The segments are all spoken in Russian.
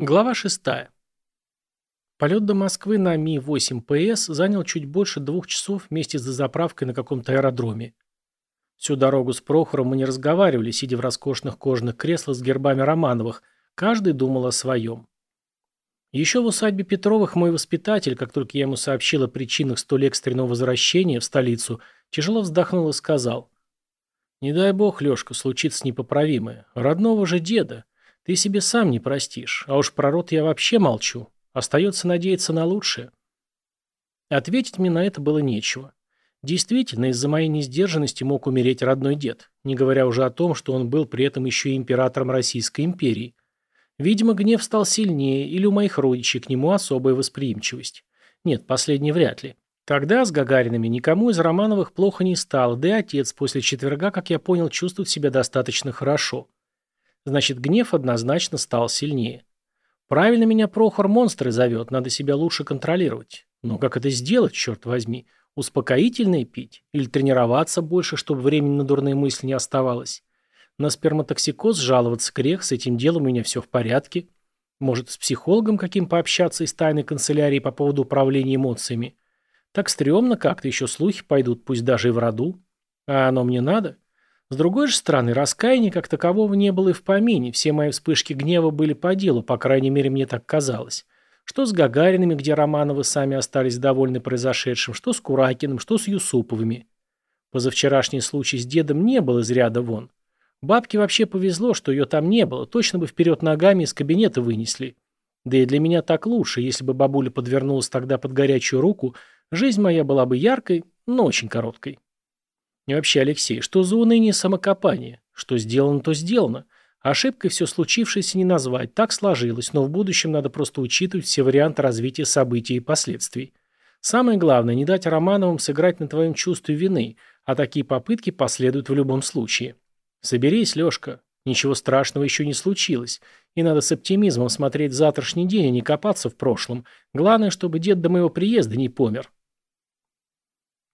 Глава 6. Полет до Москвы на Ми-8ПС занял чуть больше двух часов вместе с заправкой на каком-то аэродроме. Всю дорогу с Прохором мы не разговаривали, сидя в роскошных кожаных креслах с гербами Романовых. Каждый думал о своем. Еще в усадьбе Петровых мой воспитатель, как только я ему сообщил о причинах столь экстренного возвращения в столицу, тяжело вздохнул и сказал. «Не дай бог, Лешка, случится непоправимое. Родного же деда. Ты себе сам не простишь, а уж про род я вообще молчу. Остается надеяться на лучшее. Ответить мне на это было нечего. Действительно, из-за моей несдержанности мог умереть родной дед, не говоря уже о том, что он был при этом еще и императором Российской империи. Видимо, гнев стал сильнее, или у моих родичей к нему особая восприимчивость. Нет, последний вряд ли. Тогда с Гагаринами никому из Романовых плохо не стало, да и отец после четверга, как я понял, чувствует себя достаточно хорошо. Значит, гнев однозначно стал сильнее. Правильно меня Прохор монстры зовет, надо себя лучше контролировать. Но как это сделать, черт возьми? Успокоительное пить? Или тренироваться больше, чтобы времени на дурные мысли не оставалось? На сперматоксикоз жаловаться грех, с этим делом у меня все в порядке. Может, с психологом каким пообщаться из тайной канцелярии по поводу управления эмоциями? Так стрёмно как-то, еще слухи пойдут, пусть даже и в роду. А оно мне надо? С другой же стороны, раскаяния как такового не было и в помине, все мои вспышки гнева были по делу, по крайней мере, мне так казалось. Что с Гагаринами, где Романовы сами остались довольны произошедшим, что с Куракиным, что с Юсуповыми. Позавчерашний случай с дедом не был из ряда вон. Бабке вообще повезло, что ее там не было, точно бы вперед ногами из кабинета вынесли. Да и для меня так лучше, если бы бабуля подвернулась тогда под горячую руку, жизнь моя была бы яркой, но очень короткой. И вообще, Алексей, что за уныние самокопание? Что сделано, то сделано. Ошибкой все случившееся не назвать, так сложилось, но в будущем надо просто учитывать все варианты развития событий и последствий. Самое главное, не дать Романовым сыграть на твоем чувстве вины, а такие попытки последуют в любом случае. Соберись, Лешка, ничего страшного еще не случилось, и надо с оптимизмом смотреть завтрашний день, а не копаться в прошлом. Главное, чтобы дед до моего приезда не помер.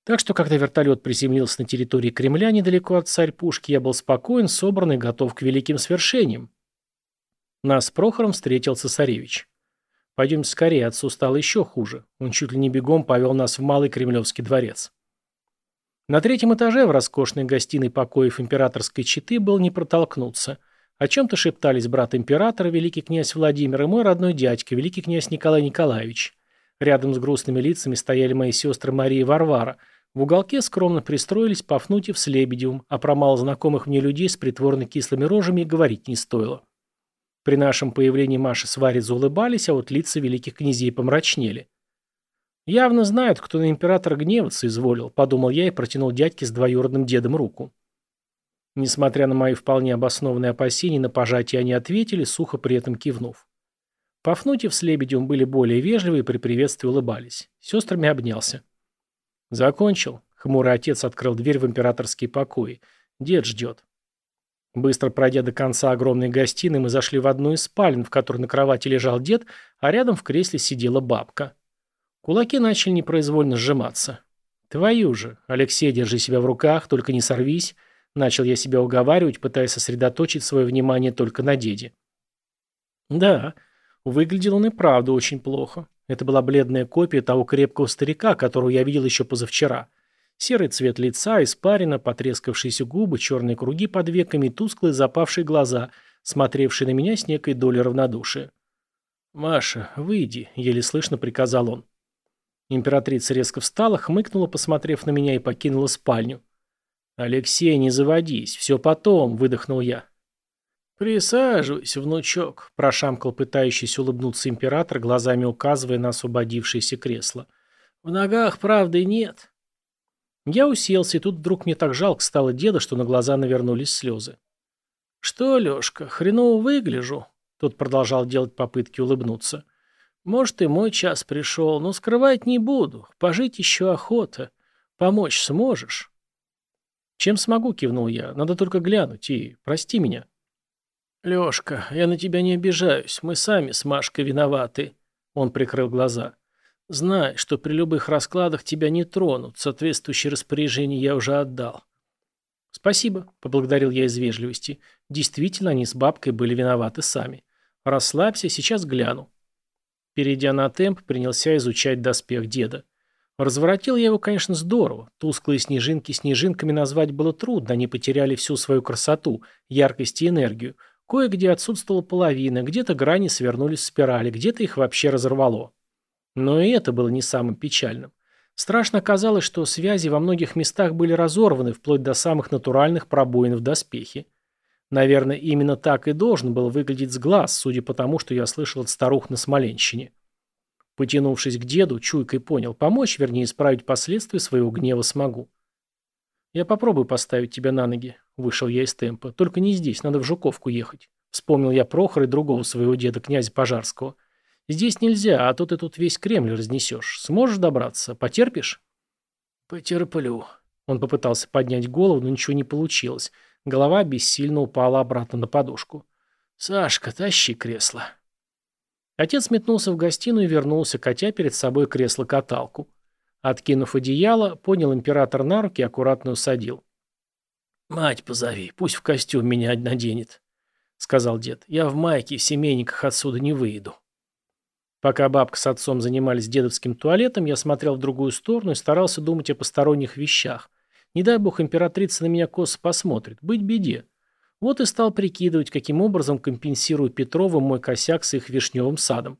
Так что, когда вертолет приземлился на территории Кремля недалеко от царь-пушки, я был спокоен, собран и готов к великим свершениям. Нас с Прохором встретил цесаревич. Пойдемте скорее, отцу стало еще хуже. Он чуть ли не бегом повел нас в Малый Кремлевский дворец. На третьем этаже в роскошной гостиной покоев императорской четы был не протолкнуться. О чем-то шептались брат императора, великий князь Владимир, и мой родной дядька, великий князь Николай Николаевич. Рядом с грустными лицами стояли мои сестры Мария и Варвара – в уголке скромно пристроились Пафнутьев с Лебедевым, а про малознакомых мне людей с притворно кислыми рожами и говорить не стоило. При нашем появлении Маша с Варей заулыбались, а вот лица великих князей помрачнели. «Явно знают, кто на императора гневаться изволил», — подумал я и протянул дядьке с двоюродным дедом руку. Несмотря на мои вполне обоснованные опасения, на пожатие они ответили, сухо при этом кивнув. Пафнутьев с Лебедевым были более вежливы и при приветствии улыбались. Сестрами обнялся. «Закончил». Хмурый отец открыл дверь в императорские покои. «Дед ждет». Быстро пройдя до конца огромной гостиной, мы зашли в одну из спален, в которой на кровати лежал дед, а рядом в кресле сидела бабка. Кулаки начали непроизвольно сжиматься. «Твою же! Алексей, держи себя в руках, только не сорвись!» Начал я себя уговаривать, пытаясь сосредоточить свое внимание только на деде. Да, выглядел он и правда очень плохо. Это была бледная копия того крепкого старика, которого я видел еще позавчера. Серый цвет лица, испарина, потрескавшиеся губы, черные круги под веками тусклые запавшие глаза, смотревшие на меня с некой долей равнодушия. «Маша, выйди», — еле слышно приказал он. Императрица резко встала, хмыкнула, посмотрев на меня, и покинула спальню. «Алексей, не заводись, все потом», — выдохнул я. «Присаживайся, внучок», – прошамкал пытающийся улыбнуться император, глазами указывая на освободившееся кресло. «В ногах правды нет». Я уселся, и тут вдруг мне так жалко стало деда, что на глаза навернулись слезы. «Что, Лешка, хреново выгляжу?» Тот продолжал делать попытки улыбнуться. «Может, и мой час пришел, но скрывать не буду. Пожить еще охота. Помочь сможешь?» «Чем смогу?» – кивнул я. «Надо только глянуть и прости меня». «Лёшка, я на тебя не обижаюсь. Мы сами с Машкой виноваты». Он прикрыл глаза. «Знай, что при любых раскладах тебя не тронут. Соответствующее распоряжение я уже отдал». «Спасибо», — поблагодарил я из вежливости. Действительно, они с бабкой были виноваты сами. Расслабься, сейчас гляну. Перейдя на темп, принялся изучать доспех деда. Разворотил я его, конечно, здорово. Тусклые снежинки снежинками назвать было трудно, они потеряли всю свою красоту, яркость и энергию. Кое-где отсутствовала половина, где-то грани свернулись в спирали, где-то их вообще разорвало. Но и это было не самым печальным. Страшно казалось, что связи во многих местах были разорваны, вплоть до самых натуральных пробоин в доспехе. Наверное, именно так и должен был выглядеть с глаз, судя по тому, что я слышал от старух на Смоленщине. Потянувшись к деду, чуйкой понял, помочь, вернее, исправить последствия своего гнева смогу. «Я попробую поставить тебя на ноги», — вышел я из темпа. «Только не здесь, надо в Жуковку ехать». Вспомнил я Прохора и другого своего деда, князя Пожарского. «Здесь нельзя, а то ты тут весь Кремль разнесешь. Сможешь добраться? Потерпишь?» «Потерплю». Он попытался поднять голову, но ничего не получилось. Голова бессильно упала обратно на подушку. «Сашка, тащи кресло». Отец метнулся в гостиную и вернулся, катя перед собой кресло-каталку. Откинув одеяло, понял император на руки и аккуратно усадил. «Мать позови, пусть в костюм меня наденет», — сказал дед. «Я в майке и в семейниках отсюда не выйду». Пока бабка с отцом занимались дедовским туалетом, я смотрел в другую сторону и старался думать о посторонних вещах. Не дай бог императрица на меня косо посмотрит. Быть беде. Вот и стал прикидывать, каким образом компенсирую Петровым мой косяк с их вишневым садом.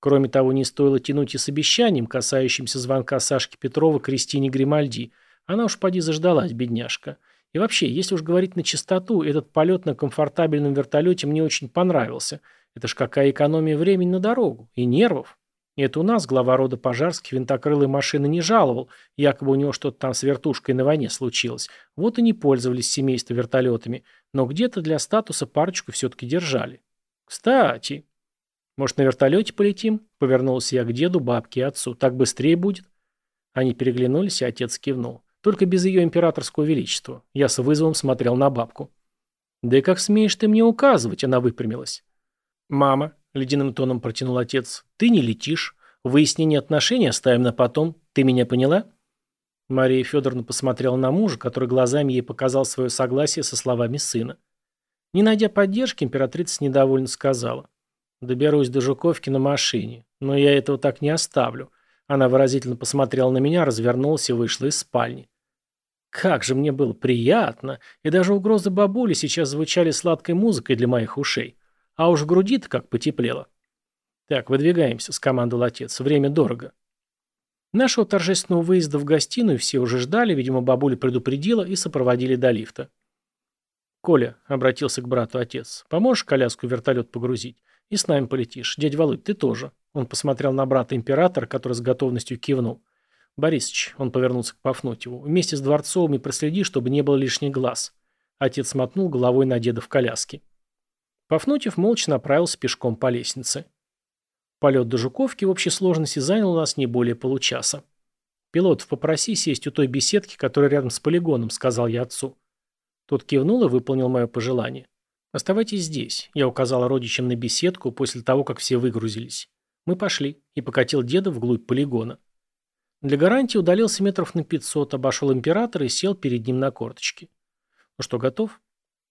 Кроме того, не стоило тянуть и с обещанием, касающимся звонка Сашки Петрова Кристине Гримальди. Она уж поди заждалась, бедняжка. И вообще, если уж говорить на чистоту, этот полет на комфортабельном вертолете мне очень понравился. Это ж какая экономия времени на дорогу и нервов. Это у нас глава рода пожарских винтокрылой машины не жаловал, якобы у него что-то там с вертушкой на войне случилось. Вот и не пользовались семейство вертолетами, но где-то для статуса парочку все-таки держали. Кстати, может на вертолете полетим? Повернулся я к деду, бабке и отцу. Так быстрее будет? Они переглянулись, и отец кивнул. Только без ее императорского величества. Я с вызовом смотрел на бабку. «Да как смеешь ты мне указывать?» Она выпрямилась. «Мама, — ледяным тоном протянул отец. «Ты не летишь. Выяснение отношений оставим на потом. Ты меня поняла?» Мария Федоровна посмотрела на мужа, который глазами ей показал свое согласие со словами сына. Не найдя поддержки, императрица недовольно сказала. «Доберусь до Жуковки на машине, но я этого так не оставлю». Она выразительно посмотрела на меня, развернулась и вышла из спальни. Как же мне было приятно, и даже угрозы бабули сейчас звучали сладкой музыкой для моих ушей. А уж груди-то как потеплело. «Так, выдвигаемся», — скомандовал отец. «Время дорого». Нашего торжественного выезда в гостиную все уже ждали, видимо, бабуля предупредила и сопроводили до лифта. «Коля», — обратился к брату отец, — «поможешь коляску вертолет погрузить? И с нами полетишь. Дядь Володь, ты тоже». Он посмотрел на брата императора, который с готовностью кивнул. «Борисыч», — он повернулся к Пафнутьеву, — «вместе с Дворцовым и проследи, чтобы не было лишних глаз». Отец мотнул головой на деда в коляске. Пафнутьев молча направился пешком по лестнице. Полет до Жуковки в общей сложности занял у нас не более получаса. «Пилотов попроси сесть у той беседки, которая рядом с полигоном», — сказал я отцу. Тот кивнул и выполнил мое пожелание. «Оставайтесь здесь», — я указал родичам на беседку после того, как все выгрузились. Мы пошли и покатил деда вглубь полигона. Для гарантии удалился метров на пятьсот, обошел императора и сел перед ним на корточки. «Ну что, готов?»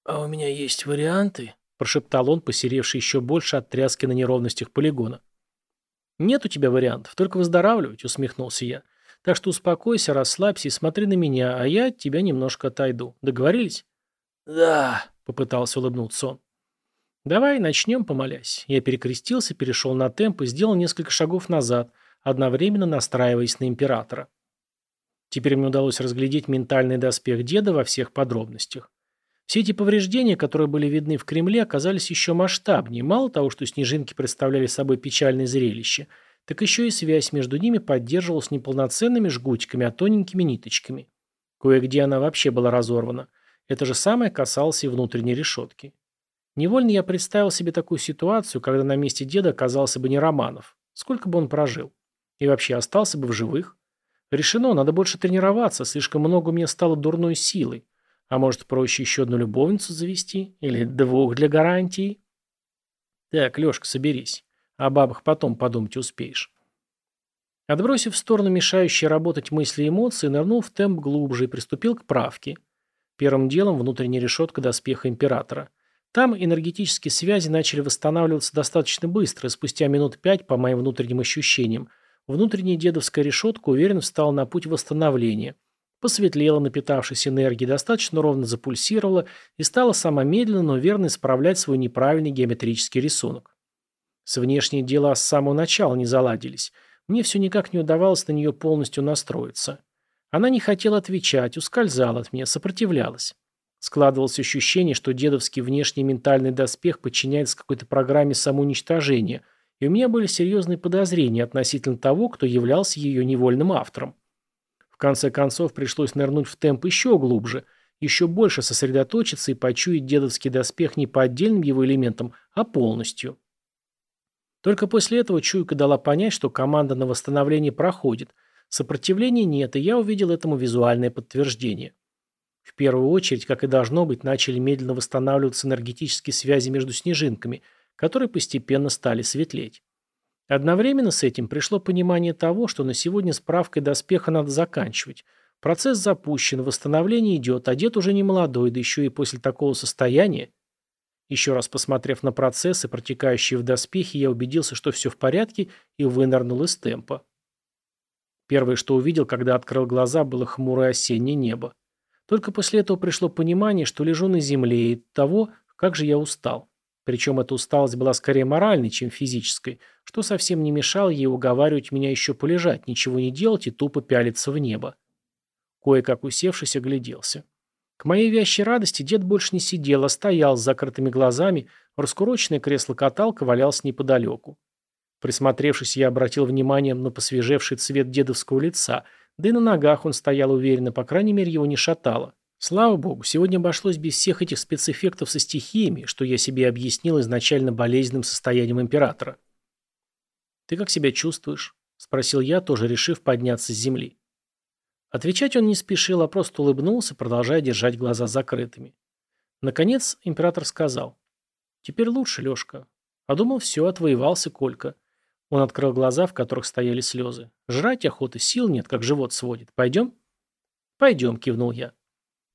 «А у меня есть варианты», прошептал он, посеревший еще больше от тряски на неровностях полигона. «Нет у тебя вариантов, только выздоравливать», — усмехнулся я. «Так что успокойся, расслабься и смотри на меня, а я от тебя немножко отойду. Договорились?» «Да», — попытался улыбнуться он. «Давай начнем, помолясь». Я перекрестился, перешел на темп и сделал несколько шагов назад, одновременно настраиваясь на императора. Теперь мне удалось разглядеть ментальный доспех деда во всех подробностях. Все эти повреждения, которые были видны в Кремле, оказались еще масштабнее. Мало того, что снежинки представляли собой печальное зрелище, так еще и связь между ними поддерживалась неполноценными жгутиками, а тоненькими ниточками. Кое-где она вообще была разорвана. Это же самое касалось и внутренней решетки. Невольно я представил себе такую ситуацию, когда на месте деда оказался бы не Романов. Сколько бы он прожил? И вообще остался бы в живых? Решено, надо больше тренироваться, слишком много у меня стало дурной силой. А может, проще еще одну любовницу завести? Или двух для гарантии? Так, Лешка, соберись. О бабах потом подумать успеешь. Отбросив в сторону мешающие работать мысли и эмоции, нырнул в темп глубже и приступил к правке. Первым делом внутренняя решетка доспеха императора. Там энергетические связи начали восстанавливаться достаточно быстро, и спустя минут пять, по моим внутренним ощущениям, внутренняя дедовская решетка уверенно встала на путь восстановления. Посветлела, напитавшись энергией, достаточно ровно запульсировала и стала сама медленно, но верно исправлять свой неправильный геометрический рисунок. С внешней дела с самого начала не заладились. Мне все никак не удавалось на нее полностью настроиться. Она не хотела отвечать, ускользала от меня, сопротивлялась. Складывалось ощущение, что дедовский внешний ментальный доспех подчиняется какой-то программе самоуничтожения, и у меня были серьезные подозрения относительно того, кто являлся ее невольным автором. В конце концов, пришлось нырнуть в темп еще глубже, еще больше сосредоточиться и почуять дедовский доспех не по отдельным его элементам, а полностью. Только после этого чуйка дала понять, что команда на восстановление проходит, сопротивления нет, и я увидел этому визуальное подтверждение. В первую очередь, как и должно быть, начали медленно восстанавливаться энергетические связи между снежинками, которые постепенно стали светлеть. Одновременно с этим пришло понимание того, что на сегодня справкой доспеха надо заканчивать. Процесс запущен, восстановление идет, а дед уже не молодой, да еще и после такого состояния. Еще раз посмотрев на процессы, протекающие в доспехе, я убедился, что все в порядке, и вынырнул из темпа. Первое, что увидел, когда открыл глаза, было хмурое осеннее небо. Только после этого пришло понимание, что лежу на земле и того, как же я устал. Причем эта усталость была скорее моральной, чем физической, что совсем не мешало ей уговаривать меня еще полежать, ничего не делать и тупо пялиться в небо. Кое-как усевшись, огляделся. К моей вящей радости дед больше не сидел, а стоял с закрытыми глазами, раскуроченное кресло-каталка валялось неподалеку. Присмотревшись, я обратил внимание на посвежевший цвет дедовского лица – да и на ногах он стоял уверенно, по крайней мере, его не шатало. Слава богу, сегодня обошлось без всех этих спецэффектов со стихиями, что я себе объяснил изначально болезненным состоянием императора. «Ты как себя чувствуешь?» – спросил я, тоже решив подняться с земли. Отвечать он не спешил, а просто улыбнулся, продолжая держать глаза закрытыми. Наконец император сказал. «Теперь лучше, Лешка. А думал, все, отвоевался Колька. Он открыл глаза, в которых стояли слезы. «Жрать охоты, сил нет, как живот сводит. Пойдем?» «Пойдем», — кивнул я.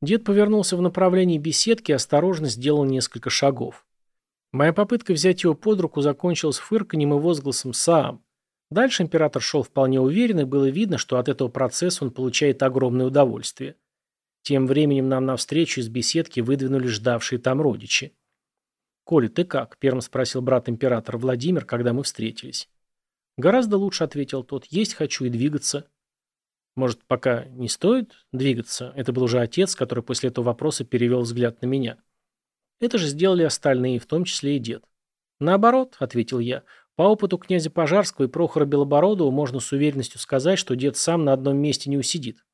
Дед повернулся в направлении беседки и осторожно сделал несколько шагов. Моя попытка взять его под руку закончилась фырканьем и возгласом «Сам». Дальше император шел вполне уверенно, и было видно, что от этого процесса он получает огромное удовольствие. Тем временем нам навстречу из беседки выдвинули ждавшие там родичи. «Коля, ты как?» – первым спросил брат императора Владимир, когда мы встретились. «Гораздо лучше», — ответил тот. «Есть хочу и двигаться». «Может, пока не стоит двигаться?» Это был уже отец, который после этого вопроса перевел взгляд на меня. Это же сделали остальные, в том числе и дед. «Наоборот», — ответил я. «По опыту князя Пожарского и Прохора Белобородова можно с уверенностью сказать, что дед сам на одном месте не усидит».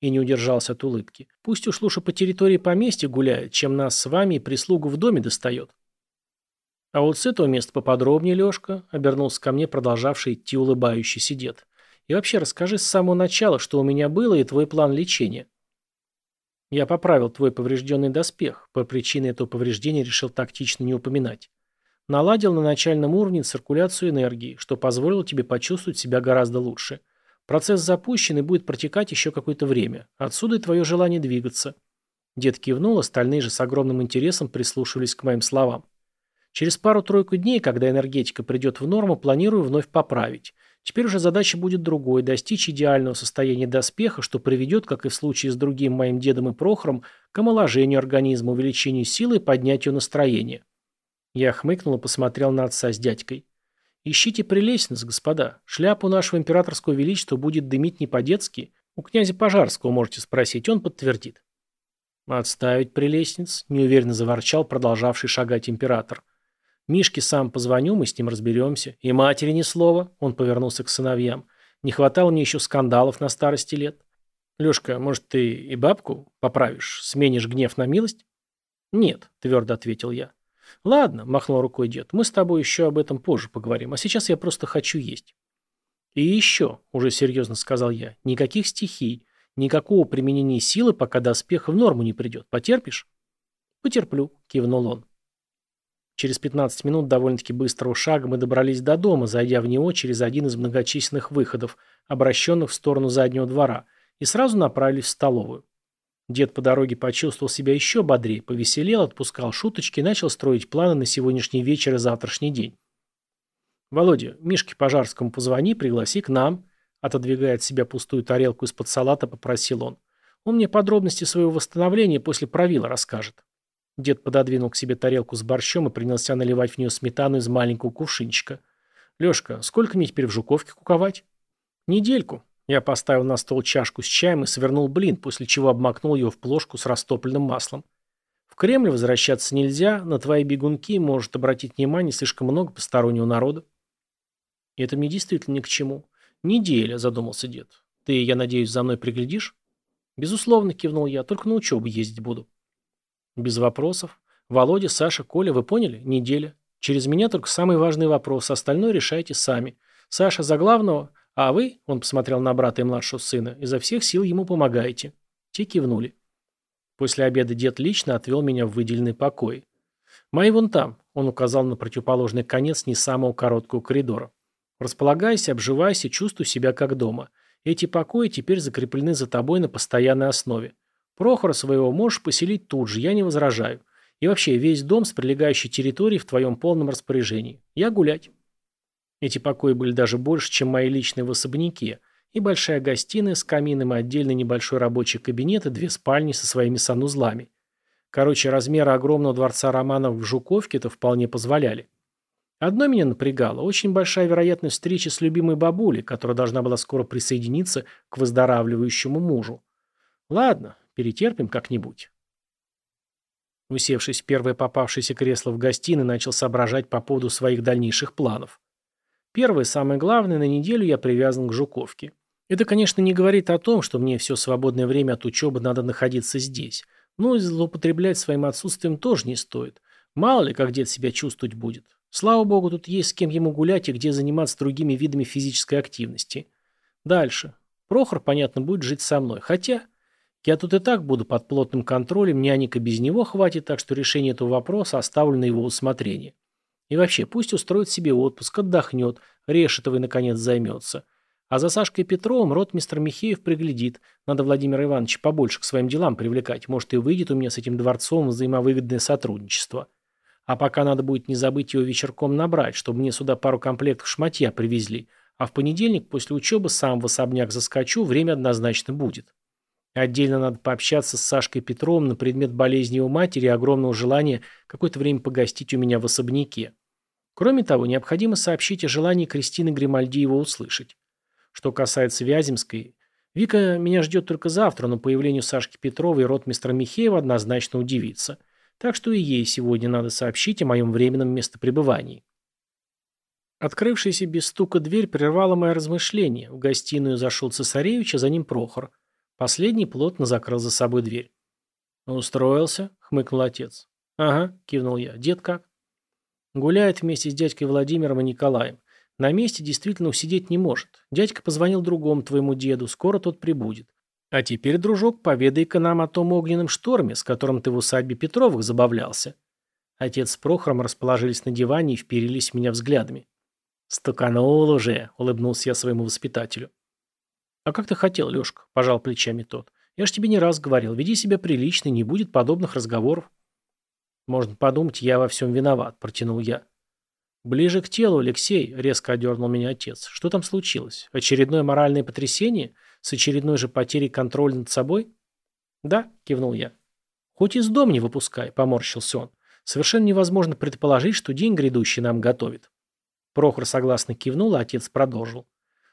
И не удержался от улыбки. «Пусть уж лучше по территории поместья гуляет, чем нас с вами и прислугу в доме достает». «А вот с этого места поподробнее, Лешка», — обернулся ко мне продолжавший идти улыбающийся дед. «И вообще расскажи с самого начала, что у меня было и твой план лечения». Я поправил твой поврежденный доспех. По причине этого повреждения решил тактично не упоминать. Наладил на начальном уровне циркуляцию энергии, что позволило тебе почувствовать себя гораздо лучше. Процесс запущен и будет протекать еще какое-то время. Отсюда и твое желание двигаться. Дед кивнул, остальные же с огромным интересом прислушивались к моим словам. Через пару-тройку дней, когда энергетика придет в норму, планирую вновь поправить. Теперь уже задача будет другой – достичь идеального состояния доспеха, что приведет, как и в случае с другим моим дедом и Прохором, к омоложению организма, увеличению силы и поднятию настроения. Я хмыкнул и посмотрел на отца с дядькой. «Ищите прелестниц, господа. Шляпу нашего императорского величества будет дымить не по-детски. У князя Пожарского можете спросить, он подтвердит». «Отставить прелестниц», – неуверенно заворчал продолжавший шагать император. Мишке сам позвоню, мы с ним разберемся. И матери ни слова. Он повернулся к сыновьям. Не хватало мне еще скандалов на старости лет. Лешка, может, ты и бабку поправишь? Сменишь гнев на милость? Нет, твердо ответил я. Ладно, махнул рукой дед, мы с тобой еще об этом позже поговорим, а сейчас я просто хочу есть. И еще, уже серьезно сказал я, никаких стихий, никакого применения силы, пока доспех в норму не придет. Потерпишь? Потерплю, кивнул он. Через 15 минут довольно-таки быстрого шага мы добрались до дома, зайдя в него через один из многочисленных выходов, обращенных в сторону заднего двора, и сразу направились в столовую. Дед по дороге почувствовал себя еще бодрее, повеселел, отпускал шуточки и начал строить планы на сегодняшний вечер и завтрашний день. «Володя, Мишке Пожарскому позвони, пригласи к нам», отодвигая от себя пустую тарелку из-под салата, попросил он. «Он мне подробности своего восстановления после правила расскажет». Дед пододвинул к себе тарелку с борщом и принялся наливать в нее сметану из маленького кувшинчика. «Лешка, сколько мне теперь в Жуковке куковать?» «Недельку», я поставил на стол чашку с чаем и свернул блин, после чего обмакнул его в плошку с растопленным маслом. В Кремль возвращаться нельзя, на твои бегунки может обратить внимание слишком много постороннего народа. это мне действительно ни к чему. Неделя, задумался дед. Ты, я надеюсь, за мной приглядишь? Безусловно, кивнул я, только на учебу ездить буду. Без вопросов. Володя, Саша, Коля, вы поняли? Неделя. Через меня только самый важный вопрос, остальное решайте сами. Саша за главного, а вы, он посмотрел на брата и младшего сына, изо всех сил ему помогаете. Те кивнули. После обеда дед лично отвел меня в выделенный покой. Мои вон там, он указал на противоположный конец не самого короткого коридора. Располагайся, обживайся, чувствуй себя как дома. Эти покои теперь закреплены за тобой на постоянной основе. Прохора своего можешь поселить тут же, я не возражаю. И вообще, весь дом с прилегающей территорией в твоем полном распоряжении. Я гулять. Эти покои были даже больше, чем мои личные в особняке, и большая гостиная с камином и отдельный небольшой рабочий кабинет и две спальни со своими санузлами. Короче, размеры огромного дворца Романов в Жуковке это вполне позволяли. Одно меня напрягало – очень большая вероятность встречи с любимой бабулей, которая должна была скоро присоединиться к выздоравливающему мужу. Ладно, перетерпим как-нибудь. Усевшись в первое попавшееся кресло в гостиной, начал соображать по поводу своих дальнейших планов. Первое, самое главное, на неделю я привязан к Жуковке. Это, конечно, не говорит о том, что мне все свободное время от учебы надо находиться здесь. Но злоупотреблять своим отсутствием тоже не стоит. Мало ли, как дед себя чувствовать будет. Слава богу, тут есть с кем ему гулять и где заниматься другими видами физической активности. Дальше. Прохор, понятно, будет жить со мной. Хотя, я тут и так буду под плотным контролем, няника без него хватит, так что решение этого вопроса оставлю на его усмотрение. И вообще, пусть устроит себе отпуск, отдохнет, Решетовой, наконец, займется. А за Сашкой Петровым ротмистр Михеев приглядит. Надо Владимира Ивановича побольше к своим делам привлекать. Может, и выйдет у меня с этим дворцом взаимовыгодное сотрудничество. А пока надо будет не забыть его вечерком набрать, чтобы мне сюда пару комплектов шматья привезли. А в понедельник после учебы сам в особняк заскочу, время однозначно будет. Отдельно надо пообщаться с Сашкой Петровым на предмет болезни его матери и огромного желания какое-то время погостить у меня в особняке. Кроме того, необходимо сообщить о желании Кристины Гримальди его услышать. Что касается Вяземской, Вика меня ждет только завтра, но появлению Сашки Петрова и ротмистра Михеева однозначно удивится. Так что и ей сегодня надо сообщить о моем временном местопребывании. Открывшаяся без стука дверь прервала мое размышление. В гостиную зашел цесаревич, а за ним Прохор. Последний плотно закрыл за собой дверь. «Устроился?» — хмыкнул отец. «Ага», — кивнул я. «Дед как?» Гуляет вместе с дядькой Владимиром и Николаем. На месте действительно усидеть не может. Дядька позвонил другому твоему деду, скоро тот прибудет. А теперь, дружок, поведай-ка нам о том огненном шторме, с которым ты в усадьбе Петровых забавлялся. Отец с Прохором расположились на диване и вперились меня взглядами. «Стуканул уже», — улыбнулся я своему воспитателю. «А как ты хотел, Лешка?» – пожал плечами тот. «Я ж тебе не раз говорил, веди себя прилично, не будет подобных разговоров». «Можно подумать, я во всем виноват», – протянул я. «Ближе к телу, Алексей», – резко одернул меня отец. «Что там случилось? Очередное моральное потрясение? С очередной же потерей контроля над собой?» «Да», – кивнул я. «Хоть из дома не выпускай», – поморщился он. «Совершенно невозможно предположить, что день грядущий нам готовит». Прохор согласно кивнул, а отец продолжил.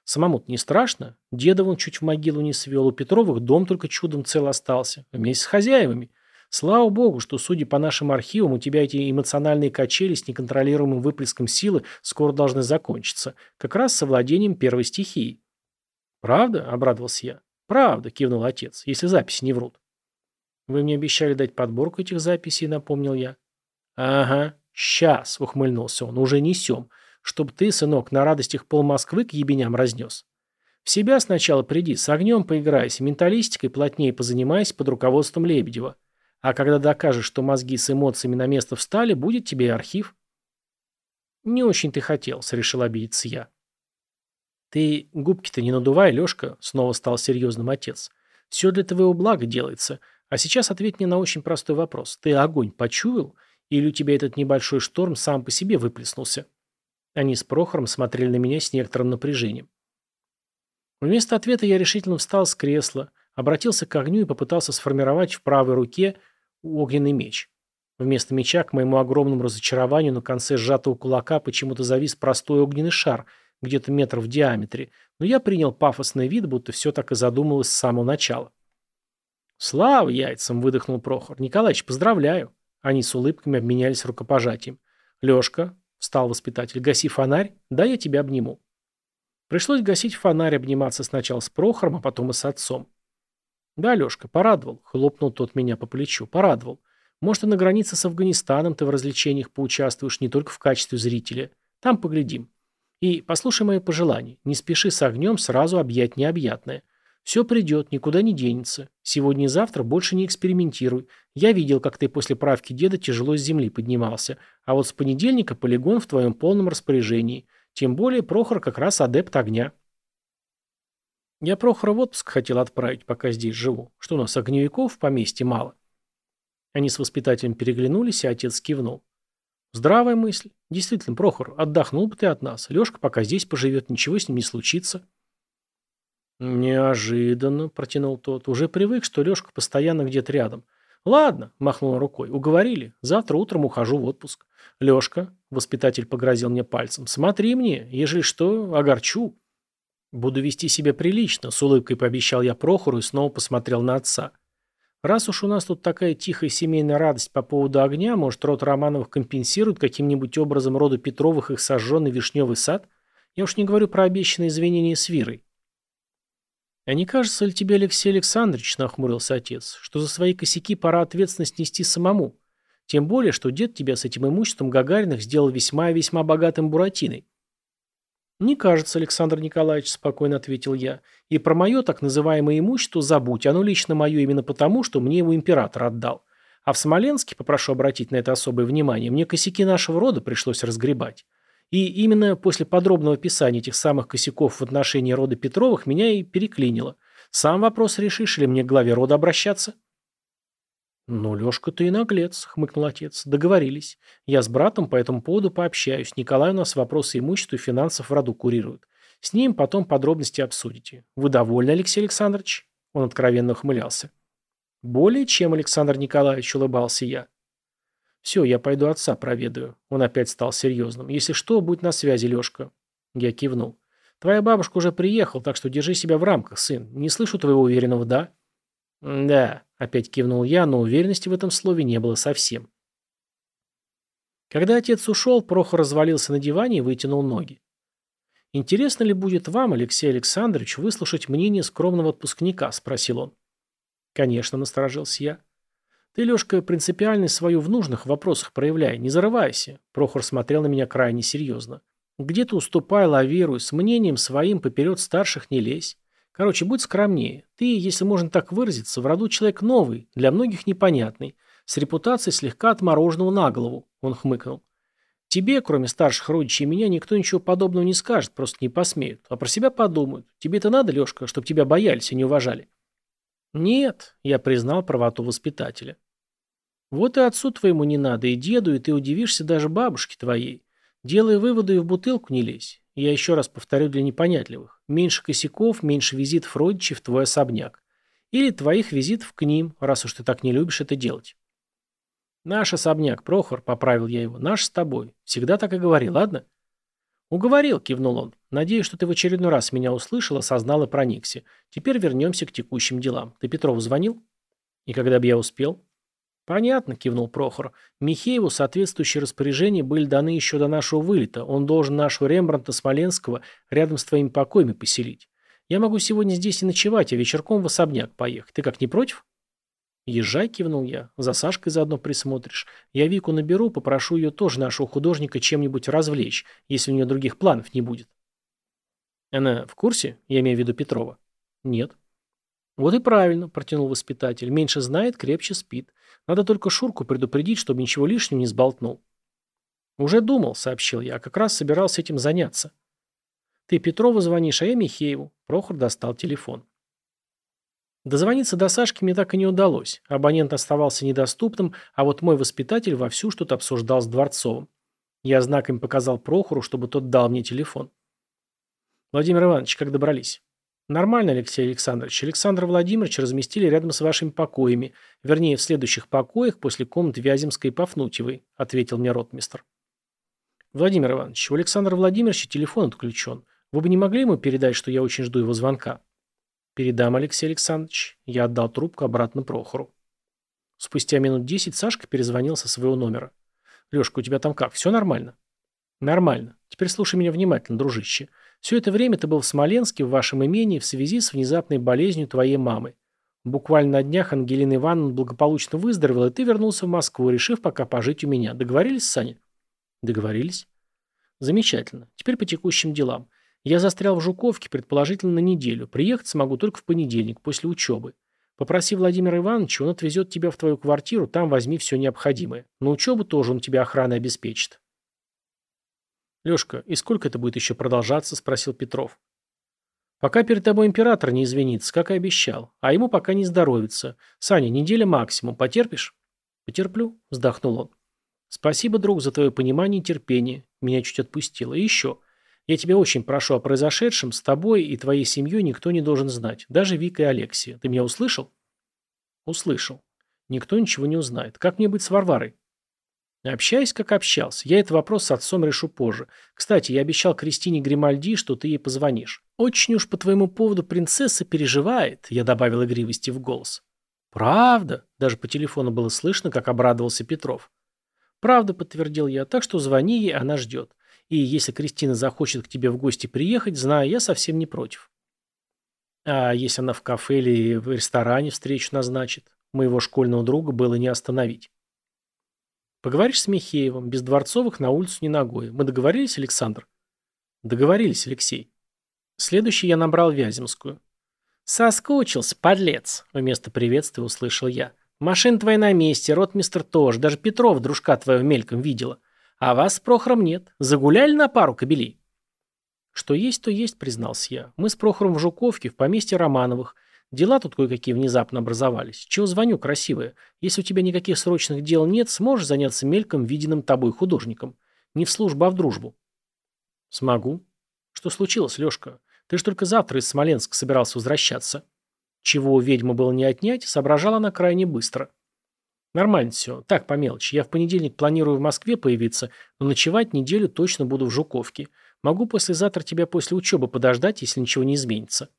«Самому-то не страшно. Деда вон чуть в могилу не свел, у Петровых дом только чудом цел остался, вместе с хозяевами. Слава богу, что, судя по нашим архивам, у тебя эти эмоциональные качели с неконтролируемым выплеском силы скоро должны закончиться, как раз с овладением первой стихией. «Правда?» – обрадовался я. «Правда», – кивнул отец, – «если записи не врут». «Вы мне обещали дать подборку этих записей», – напомнил я. «Ага, сейчас», – ухмыльнулся он, – «уже несем, чтоб ты, сынок, на радостях пол Москвы к ебеням разнес. В себя сначала приди, с огнем поиграйся, менталистикой плотнее позанимайся под руководством Лебедева». А когда докажешь, что мозги с эмоциями на место встали, будет тебе и архив. Не очень ты хотел, решил обидеться я. Ты губки-то не надувай, Лешка, снова стал серьезным отец. Все для твоего блага делается. А сейчас ответь мне на очень простой вопрос. Ты огонь почуял? Или у тебя этот небольшой шторм сам по себе выплеснулся?» Они с Прохором смотрели на меня с некоторым напряжением. Вместо ответа я решительно встал с кресла, обратился к огню и попытался сформировать в правой руке огненный меч. Вместо меча, к моему огромному разочарованию, на конце сжатого кулака почему-то завис простой огненный шар, где-то метр в диаметре, но я принял пафосный вид, будто все так и задумалось с самого начала. «Слава яйцам!» — выдохнул Прохор. «Николаич, поздравляю!» Они с улыбками обменялись рукопожатием. «Лешка», — встал воспитатель, — «гаси фонарь, да я тебя обниму». Пришлось гасить фонарь, обниматься сначала с Прохором, а потом и с отцом. «Да, Лешка, порадовал», — хлопнул тот меня по плечу. «Порадовал. Может, и на границе с Афганистаном ты в развлечениях поучаствуешь не только в качестве зрителя. Там поглядим. И послушай мои пожелания. Не спеши с огнем сразу объять необъятное. Все придет, никуда не денется. Сегодня и завтра больше не экспериментируй. Я видел, как ты после правки деда тяжело с земли поднимался. А вот с понедельника полигон в твоем полном распоряжении. Тем более Прохор как раз адепт огня. Я Прохора в отпуск хотел отправить, пока здесь живу. Что у нас, огневиков в поместье мало? Они с воспитателем переглянулись, и отец кивнул. Здравая мысль. Действительно, Прохор, отдохнул бы ты от нас. Лешка пока здесь поживет, ничего с ним не случится. Неожиданно, протянул тот. Уже привык, что Лешка постоянно где-то рядом. Ладно, махнул рукой. Уговорили. Завтра утром ухожу в отпуск. Лешка, воспитатель погрозил мне пальцем, смотри мне, ежели что, огорчу. Буду вести себя прилично, с улыбкой пообещал я Прохору и снова посмотрел на отца. Раз уж у нас тут такая тихая семейная радость по поводу огня, может, род Романовых компенсирует каким-нибудь образом роду Петровых их сожженный вишневый сад? Я уж не говорю про обещанные извинения с Вирой. «А не кажется ли тебе, Алексей Александрович, — нахмурился отец, — что за свои косяки пора ответственность нести самому? Тем более, что дед тебя с этим имуществом Гагариных сделал весьма и весьма богатым буратиной. «Не кажется, Александр Николаевич», – спокойно ответил я. «И про мое так называемое имущество забудь. Оно лично мое именно потому, что мне его император отдал. А в Смоленске, попрошу обратить на это особое внимание, мне косяки нашего рода пришлось разгребать. И именно после подробного описания этих самых косяков в отношении рода Петровых меня и переклинило. Сам вопрос решишь или мне к главе рода обращаться?» «Ну, Лешка, ты и наглец», — хмыкнул отец. «Договорились. Я с братом по этому поводу пообщаюсь. Николай у нас вопросы имущества и финансов в роду курирует. С ним потом подробности обсудите. Вы довольны, Алексей Александрович?» Он откровенно ухмылялся. «Более чем, Александр Николаевич», — улыбался я. «Все, я пойду отца проведаю». Он опять стал серьезным. «Если что, будь на связи, Лешка». Я кивнул. «Твоя бабушка уже приехала, так что держи себя в рамках, сын. Не слышу твоего уверенного «да». «Да», — опять кивнул я, но уверенности в этом слове не было совсем. Когда отец ушел, Прохор развалился на диване и вытянул ноги. «Интересно ли будет вам, Алексей Александрович, выслушать мнение скромного отпускника?» – спросил он. «Конечно», – насторожился я. «Ты, Лешка, принципиальность свою в нужных вопросах проявляй, не зарывайся». Прохор смотрел на меня крайне серьезно. «Где-то уступай, лавируй, с мнением своим поперед старших не лезь. Короче, будь скромнее. Ты, если можно так выразиться, в роду человек новый, для многих непонятный, с репутацией слегка отмороженного на голову. Он хмыкнул. Тебе, кроме старших родичей меня, никто ничего подобного не скажет, просто не посмеют. А про себя подумают. Тебе это надо, Лешка, чтобы тебя боялись и не уважали? Нет, я признал правоту воспитателя. Вот и отцу твоему не надо, и деду, и ты удивишься даже бабушке твоей. Делай выводы и в бутылку не лезь. Я еще раз повторю для непонятливых. Меньше косяков, меньше визитов родичей в твой особняк. Или твоих визитов к ним, раз уж ты так не любишь это делать. Наш особняк, Прохор, поправил я его, наш с тобой. Всегда так и говори, ладно? Уговорил, кивнул он. Надеюсь, что ты в очередной раз меня услышал, осознал и проникся. Теперь вернемся к текущим делам. Ты Петрову звонил? И когда бы я успел? «Понятно», – кивнул Прохор. «Михееву соответствующие распоряжения были даны еще до нашего вылета. Он должен нашего Рембранта Смоленского рядом с твоими покоями поселить. Я могу сегодня здесь и ночевать, а вечерком в особняк поехать. Ты как, не против?» «Езжай», – кивнул я. «За Сашкой заодно присмотришь. Я Вику наберу, попрошу ее тоже нашего художника чем-нибудь развлечь, если у нее других планов не будет». «Она в курсе? Я имею в виду Петрова?» «Нет». «Вот и правильно», – протянул воспитатель. «Меньше знает, крепче спит. Надо только Шурку предупредить, чтобы ничего лишнего не сболтнул. «Уже думал», — сообщил я, — «как раз собирался этим заняться». «Ты Петрову звонишь, а я Михееву». Прохор достал телефон. Дозвониться до Сашки мне так и не удалось. Абонент оставался недоступным, а вот мой воспитатель вовсю что-то обсуждал с Дворцовым. Я знаком показал Прохору, чтобы тот дал мне телефон. Владимир Иванович, как добрались? Нормально, Алексей Александрович. Александр Владимирович разместили рядом с вашими покоями, вернее, в следующих покоях после комнат Вяземской и Пафнутьевой, ответил мне ротмистр. Владимир Иванович, у Александра Владимировича телефон отключен. Вы бы не могли ему передать, что я очень жду его звонка? Передам, Алексей Александрович. Я отдал трубку обратно Прохору. Спустя минут десять Сашка перезвонил со своего номера. Лешка, у тебя там как, все нормально? Нормально. Теперь слушай меня внимательно, дружище. Все это время ты был в Смоленске, в вашем имении, в связи с внезапной болезнью твоей мамы. Буквально на днях Ангелина Ивановна благополучно выздоровела, и ты вернулся в Москву, решив пока пожить у меня. Договорились, Саня? Договорились. Замечательно. Теперь по текущим делам. Я застрял в Жуковке, предположительно, на неделю. Приехать смогу только в понедельник, после учебы. Попроси Владимира Ивановича, он отвезет тебя в твою квартиру, там возьми все необходимое. На учебу тоже он тебя охраной обеспечит. Лешка, и сколько это будет еще продолжаться? Спросил Петров. Пока перед тобой император не извинится, как и обещал. А ему пока не здоровится. Саня, неделя максимум. Потерпишь? Потерплю, вздохнул он. Спасибо, друг, за твое понимание и терпение. Меня чуть отпустило. И еще. Я тебя очень прошу о произошедшем. С тобой и твоей семьей никто не должен знать. Даже Вика и Алексия. Ты меня услышал? Услышал. Никто ничего не узнает. Как мне быть с Варварой? Общаюсь, как общался. Я этот вопрос с отцом решу позже. Кстати, я обещал Кристине Гримальди, что ты ей позвонишь. Очень уж по твоему поводу принцесса переживает, я добавил игривости в голос. Правда? Даже по телефону было слышно, как обрадовался Петров. Правда, подтвердил я, так что звони ей, она ждет. И если Кристина захочет к тебе в гости приехать, знаю, я совсем не против. А если она в кафе или в ресторане встречу назначит? Моего школьного друга было не остановить. Поговоришь с Михеевым, без Дворцовых на улицу не ногой. Мы договорились, Александр? Договорились, Алексей. Следующий я набрал Вяземскую. Соскучился, подлец, вместо приветствия услышал я. Машина твоя на месте, ротмистр тоже, даже Петров, дружка твоего, мельком видела. А вас с Прохором нет. Загуляли на пару кобелей? Что есть, то есть, признался я. Мы с Прохором в Жуковке, в поместье Романовых. Дела тут кое-какие внезапно образовались. Чего звоню, красивая? Если у тебя никаких срочных дел нет, сможешь заняться мельком виденным тобой художником. Не в службу, а в дружбу. Смогу. Что случилось, Лешка? Ты ж только завтра из Смоленска собирался возвращаться. Чего у ведьмы было не отнять, соображала она крайне быстро. Нормально все. Так, по мелочи. Я в понедельник планирую в Москве появиться, но ночевать неделю точно буду в Жуковке. Могу послезавтра тебя после учебы подождать, если ничего не изменится.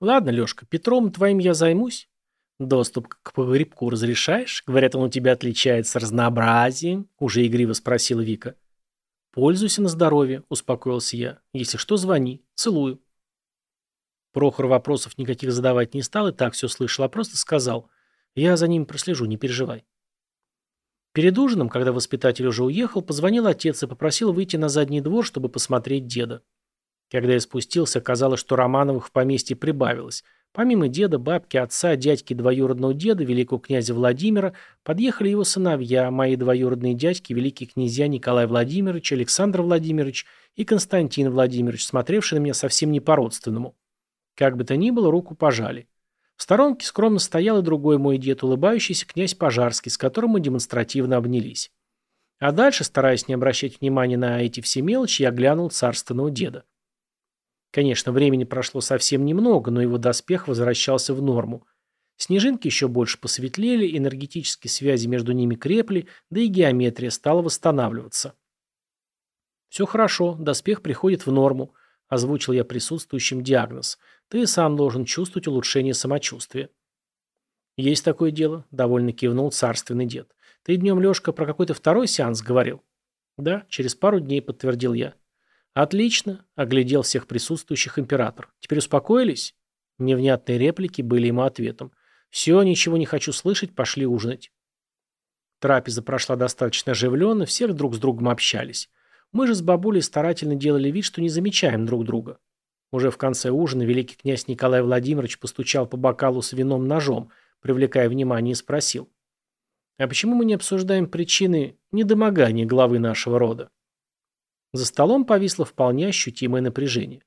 Ладно, Лешка, Петром твоим я займусь. Доступ к погребку разрешаешь? Говорят, он у тебя отличается разнообразием. Уже игриво спросила Вика. Пользуйся на здоровье, успокоился я. Если что, звони. Целую. Прохор вопросов никаких задавать не стал и так все слышал, а просто сказал – я за ним прослежу, не переживай. Перед ужином, когда воспитатель уже уехал, позвонил отец и попросил выйти на задний двор, чтобы посмотреть деда. Когда я спустился, казалось, что Романовых в поместье прибавилось. Помимо деда, бабки, отца, дядьки двоюродного деда, великого князя Владимира, подъехали его сыновья, мои двоюродные дядьки, великие князья Николай Владимирович, Александр Владимирович и Константин Владимирович, смотревшие на меня совсем не по-родственному. Как бы то ни было, руку пожали. В сторонке скромно стоял и другой мой дед, улыбающийся князь Пожарский, с которым мы демонстративно обнялись. А дальше, стараясь не обращать внимания на эти все мелочи, я глянул царственного деда. Конечно, времени прошло совсем немного, но его доспех возвращался в норму. Снежинки еще больше посветлели, энергетические связи между ними крепли, да и геометрия стала восстанавливаться. Все хорошо, доспех приходит в норму. Озвучил я присутствующим диагноз. Ты сам должен чувствовать улучшение самочувствия. Есть такое дело, довольно кивнул царственный дед. Ты днем, Лешка, про какой-то второй сеанс говорил? Да, через пару дней, подтвердил я. Отлично, оглядел всех присутствующих император. Теперь успокоились? Невнятные реплики были ему ответом. Все, ничего не хочу слышать, пошли ужинать. Трапеза прошла достаточно оживленно, всех друг с другом общались. Мы же с бабулей старательно делали вид, что не замечаем друг друга. Уже в конце ужина великий князь Николай Владимирович постучал по бокалу с вином ножом, привлекая внимание, и спросил. «А почему мы не обсуждаем причины недомогания главы нашего рода?» За столом повисло вполне ощутимое напряжение.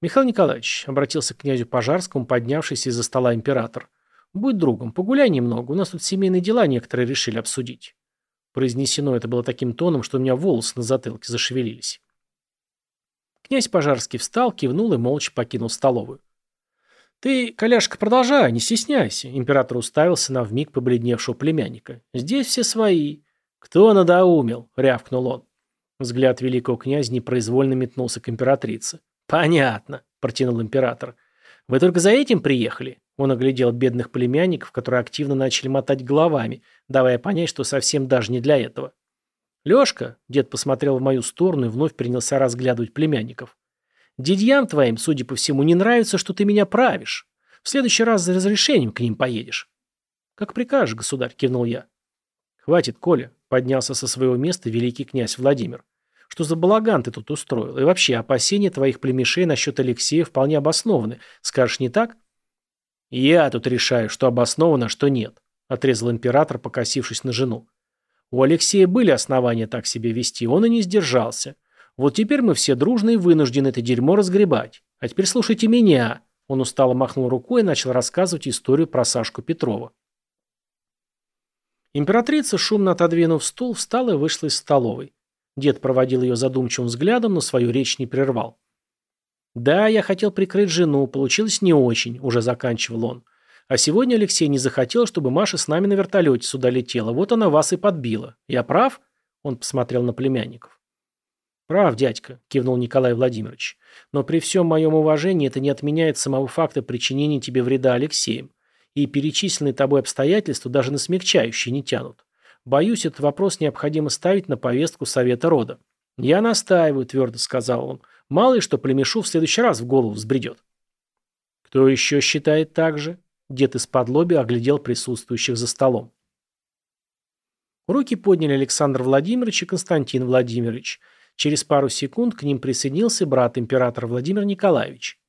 «Михаил Николаевич», — обратился к князю Пожарскому, поднявшись из-за стола император, — «будь другом, погуляй немного, у нас тут семейные дела некоторые решили обсудить». Произнесено это было таким тоном, что у меня волосы на затылке зашевелились. Князь Пожарский встал, кивнул и молча покинул столовую. «Ты, коляшка, продолжай, не стесняйся», — император уставился на вмиг побледневшего племянника. «Здесь все свои». «Кто надоумил?» — рявкнул он. Взгляд великого князя непроизвольно метнулся к императрице. «Понятно», — протянул император. «Вы только за этим приехали?» Он оглядел бедных племянников, которые активно начали мотать головами, давая понять, что совсем даже не для этого. «Лешка», — дед посмотрел в мою сторону и вновь принялся разглядывать племянников. «Дядьям твоим, судя по всему, не нравится, что ты меня правишь. В следующий раз за разрешением к ним поедешь». «Как прикажешь, государь», — кивнул я. «Хватит, Коля», — поднялся со своего места великий князь Владимир. Что за балаган ты тут устроил? И вообще, опасения твоих племешей насчет Алексея вполне обоснованы. Скажешь, не так? Я тут решаю, что обосновано, а что нет, отрезал император, покосившись на жену. У Алексея были основания так себя вести, он и не сдержался. Вот теперь мы все дружно и вынуждены это дерьмо разгребать. А теперь слушайте меня. Он устало махнул рукой и начал рассказывать историю про Сашку Петрова. Императрица, шумно отодвинув стул, встала и вышла из столовой. Дед проводил ее задумчивым взглядом, но свою речь не прервал. «Да, я хотел прикрыть жену, получилось не очень», – уже заканчивал он. «А сегодня Алексей не захотел, чтобы Маша с нами на вертолете сюда летела. Вот она вас и подбила. Я прав?» Он посмотрел на племянников. «Прав, дядька», – кивнул Николай Владимирович. «Но при всем моем уважении это не отменяет самого факта причинения тебе вреда Алексеем. И перечисленные тобой обстоятельства даже на смягчающие не тянут. Боюсь, этот вопрос необходимо ставить на повестку Совета рода. Я настаиваю, твердо сказал он. Мало ли что племешу в следующий раз в голову взбредет. Кто еще считает так же? Дед из-под лоби оглядел присутствующих за столом. Руки подняли Александр Владимирович и Константин Владимирович. Через пару секунд к ним присоединился брат императора Владимир Николаевич.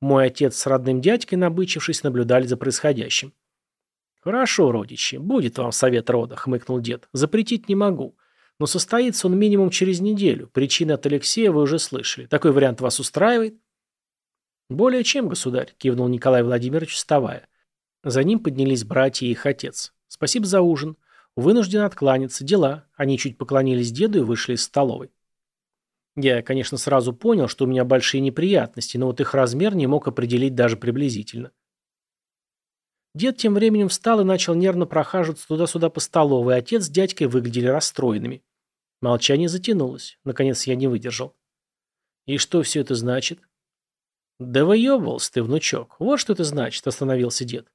Мой отец с родным дядькой, набычившись, наблюдали за происходящим. «Хорошо, родичи, будет вам совет рода», — хмыкнул дед. «Запретить не могу. Но состоится он минимум через неделю. Причины от Алексея вы уже слышали. Такой вариант вас устраивает?» «Более чем, государь», — кивнул Николай Владимирович, вставая. За ним поднялись братья и их отец. «Спасибо за ужин. Вынужден откланяться. Дела». Они чуть поклонились деду и вышли из столовой. Я, конечно, сразу понял, что у меня большие неприятности, но вот их размер не мог определить даже приблизительно. Дед тем временем встал и начал нервно прохаживаться туда-сюда по столовой, отец с дядькой выглядели расстроенными. Молчание затянулось. Наконец я не выдержал. «И что все это значит?» «Да выебывался ты, внучок. Вот что это значит», — остановился дед.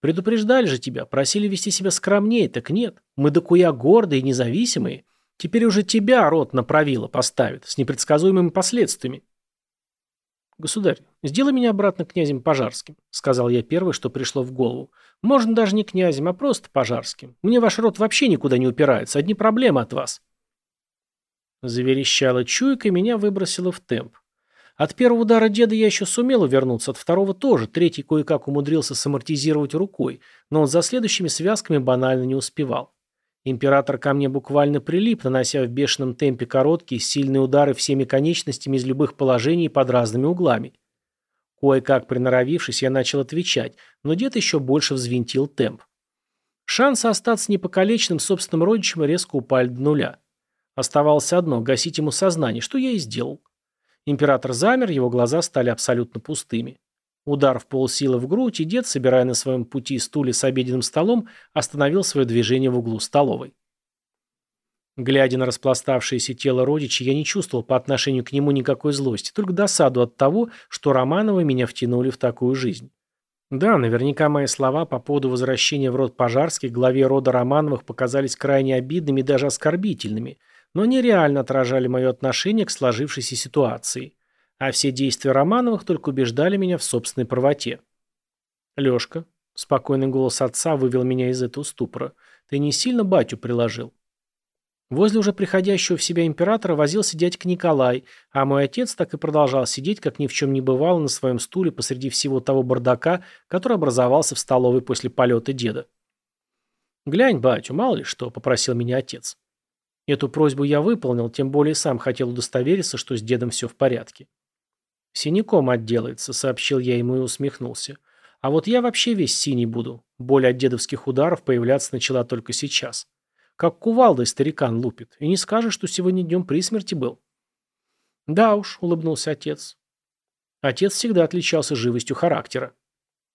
«Предупреждали же тебя, просили вести себя скромнее, так нет. Мы докуя гордые и независимые. Теперь уже тебя рот на правило поставит, с непредсказуемыми последствиями». «Государь, сделай меня обратно князем Пожарским», — сказал я первое, что пришло в голову. «Можно даже не князем, а просто Пожарским. Мне ваш род вообще никуда не упирается, одни проблемы от вас». Заверещала чуйка, меня выбросило в темп. От первого удара деда я еще сумел увернуться, от второго тоже, третий кое-как умудрился самортизировать рукой, но он за следующими связками банально не успевал. Император ко мне буквально прилип, нанося в бешеном темпе короткие, сильные удары всеми конечностями из любых положений под разными углами. Кое-как приноровившись, я начал отвечать, но дед еще больше взвинтил темп. Шансы остаться непокалеченным собственным родичем резко упали до нуля. Оставалось одно – гасить ему сознание, что я и сделал. Император замер, его глаза стали абсолютно пустыми. Удар в полсилы в грудь, и дед, собирая на своем пути стулья с обеденным столом, остановил свое движение в углу столовой. Глядя на распластавшееся тело родича, я не чувствовал по отношению к нему никакой злости, только досаду от того, что Романовы меня втянули в такую жизнь. Да, наверняка мои слова по поводу возвращения в род Пожарских главе рода Романовых показались крайне обидными и даже оскорбительными, но они реально отражали мое отношение к сложившейся ситуации а все действия Романовых только убеждали меня в собственной правоте. «Лешка», — спокойный голос отца вывел меня из этого ступора, — «ты не сильно батю приложил?» Возле уже приходящего в себя императора возился дядька Николай, а мой отец так и продолжал сидеть, как ни в чем не бывало, на своем стуле посреди всего того бардака, который образовался в столовой после полета деда. «Глянь, батю, мало ли что», — попросил меня отец. Эту просьбу я выполнил, тем более сам хотел удостовериться, что с дедом все в порядке. Синяком отделается, сообщил я ему и усмехнулся. А вот я вообще весь синий буду. Боль от дедовских ударов появляться начала только сейчас. Как кувалдой старикан лупит. И не скажешь, что сегодня днем при смерти был. Да уж, улыбнулся отец. Отец всегда отличался живостью характера.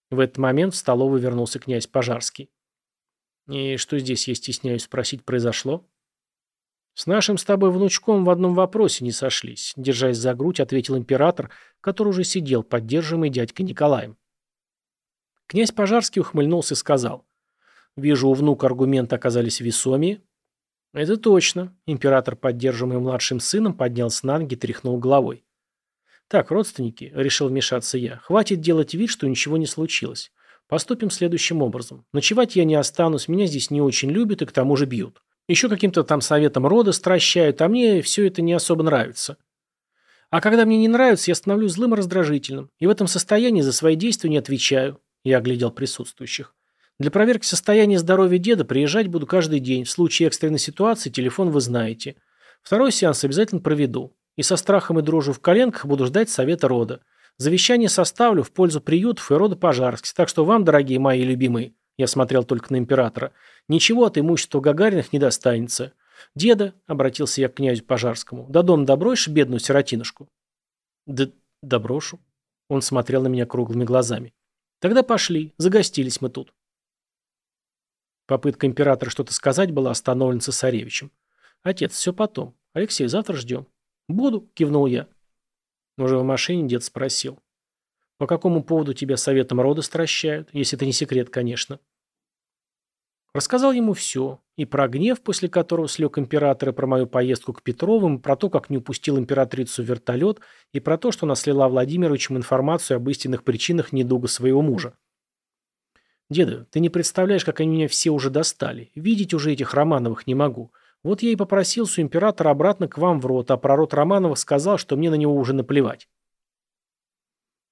В этот момент в столовую вернулся князь Пожарский. «И что здесь, я стесняюсь спросить, произошло?» «С нашим с тобой внучком в одном вопросе не сошлись», держась за грудь, ответил император, который уже сидел, поддерживаемый дядькой Николаем. Князь Пожарский ухмыльнулся и сказал. «Вижу, у внука аргументы оказались весомее». «Это точно», — император, поддерживаемый младшим сыном, поднялся на ноги и тряхнул головой. «Так, родственники», — решил вмешаться я, — «хватит делать вид, что ничего не случилось. Поступим следующим образом. Ночевать я не останусь, меня здесь не очень любят и к тому же бьют. Еще каким-то там советом рода стращают, а мне все это не особо нравится. А когда мне не нравится, я становлюсь злым и раздражительным. И в этом состоянии за свои действия не отвечаю. Я оглядел присутствующих. Для проверки состояния здоровья деда приезжать буду каждый день. В случае экстренной ситуации телефон вы знаете. Второй сеанс обязательно проведу. И со страхом и дрожью в коленках буду ждать совета рода. Завещание составлю в пользу приютов и рода пожарских, так что вам, дорогие мои любимые, я смотрел только на императора, ничего от имущества Гагариных не достанется. Деда, обратился я к князю Пожарскому, до дом доброешь бедную сиротинушку? Да доброшу. Он смотрел на меня круглыми глазами. Тогда пошли, загостились мы тут. Попытка императора что-то сказать была остановлена цесаревичем. Отец, все потом. Алексей, завтра ждем. Буду, кивнул я. Уже в машине дед спросил. «По какому поводу тебя советом рода стращают, если это не секрет, конечно?» Рассказал ему все. И про гнев, после которого слег император, и про мою поездку к Петровым, про то, как не упустил императрицу вертолет, и про то, что она слила Владимировичем информацию об истинных причинах недуга своего мужа. «Деда, ты не представляешь, как они меня все уже достали. Видеть уже этих Романовых не могу. Вот я и попросился у императора обратно к вам в рот, а про род Романовых сказал, что мне на него уже наплевать.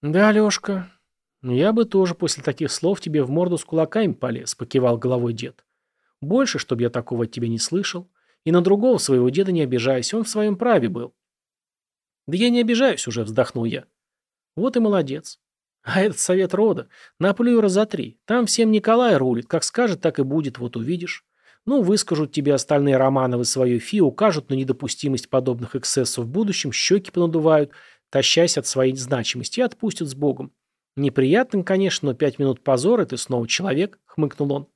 Да, Лешка, я бы тоже после таких слов тебе в морду с кулаками полез, покивал головой дед. Больше, чтобы я такого от тебя не слышал. И на другого своего деда не обижайся, он в своем праве был. Да я не обижаюсь уже, вздохнул я. Вот и молодец. А этот совет рода, наплюю раза три. Там всем Николай рулит, как скажет, так и будет, вот увидишь. Ну, выскажут тебе остальные Романовы свою фи, укажут на недопустимость подобных эксцессов в будущем, щеки понадувают, тащась от своей значимости, и отпустят с Богом. Неприятно, конечно, но пять минут позора, ты снова человек, хмыкнул он.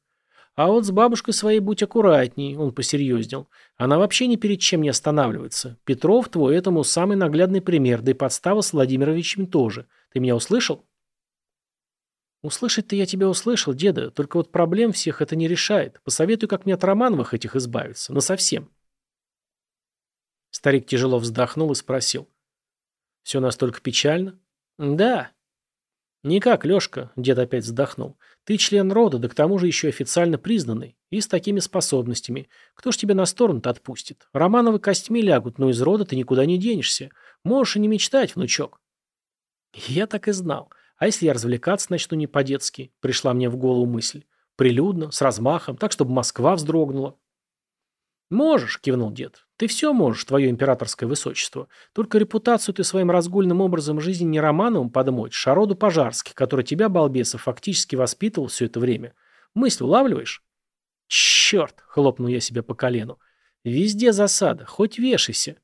А вот с бабушкой своей будь аккуратней, он посерьезнел. Она вообще ни перед чем не останавливается. Петров твой этому самый наглядный пример, да и подстава с Владимировичем тоже. Ты меня услышал? «Услышать-то я тебя услышал, деда, только вот проблем всех это не решает. Посоветуй, как мне от Романовых этих избавиться, но совсем». Старик тяжело вздохнул и спросил. «Все настолько печально?» «Да». «Никак, Лешка», — дед опять вздохнул. «Ты член рода, да к тому же еще официально признанный. И с такими способностями. Кто ж тебя на сторону-то отпустит? Романовы костьми лягут, но из рода ты никуда не денешься. Можешь и не мечтать, внучок». Я так и знал. А если я развлекаться начну не по-детски? Пришла мне в голову мысль. Прилюдно, с размахом, так, чтобы Москва вздрогнула. «Можешь», — кивнул дед. «Ты все можешь, твое императорское высочество. Только репутацию ты своим разгульным образом жизни не Романовым подмочь, а роду Пожарских, который тебя, балбесов, фактически воспитывал все это время. Мысль улавливаешь?» «Черт!» — хлопнул я себя по колену. «Везде засада, хоть вешайся».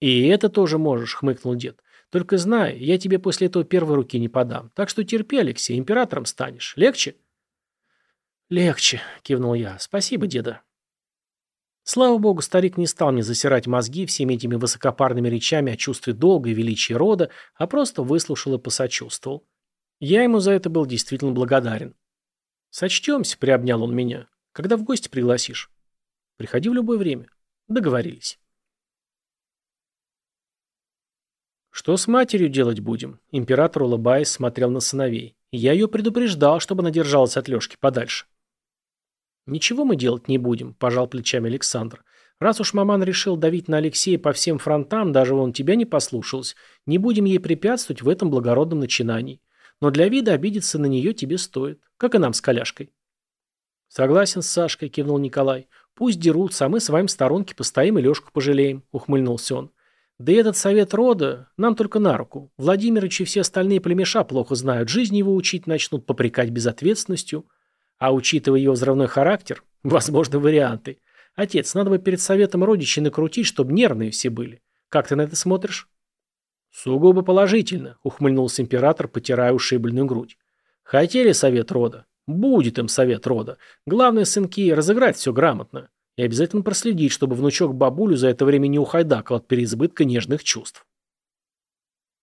«И это тоже можешь», — хмыкнул дед. Только знай, я тебе после этого первой руки не подам. Так что терпи, Алексей, императором станешь. Легче?» «Легче», — кивнул я. «Спасибо, деда». Слава богу, старик не стал мне засирать мозги всеми этими высокопарными речами о чувстве долга и величии рода, а просто выслушал и посочувствовал. Я ему за это был действительно благодарен. «Сочтемся», — приобнял он меня. «Когда в гости пригласишь?» «Приходи в любое время». Договорились. «Что с матерью делать будем?» Император, улыбаясь, смотрел на сыновей. «Я ее предупреждал, чтобы она держалась от Лешки подальше». «Ничего мы делать не будем», – пожал плечами Александр. «Раз уж маман решил давить на Алексея по всем фронтам, даже он тебя не послушался, не будем ей препятствовать в этом благородном начинании. Но для вида обидеться на нее тебе стоит, как и нам с коляшкой». «Согласен с Сашкой», – кивнул Николай. «Пусть дерутся, а мы с вами в сторонке постоим и Лешку пожалеем», – ухмыльнулся он. Да и этот совет рода нам только на руку. Владимирович и все остальные племеша плохо знают, жизнь его учить начнут, попрекать безответственностью. А учитывая его взрывной характер, возможны варианты. Отец, надо бы перед советом родичей накрутить, чтобы нервные все были. Как ты на это смотришь? Сугубо положительно, ухмыльнулся император, потирая ушибленную грудь. Хотели совет рода? Будет им совет рода. Главное, сынки, разыграть все грамотно. И обязательно проследить, чтобы внучок бабулю за это время не ухайдакал от переизбытка нежных чувств.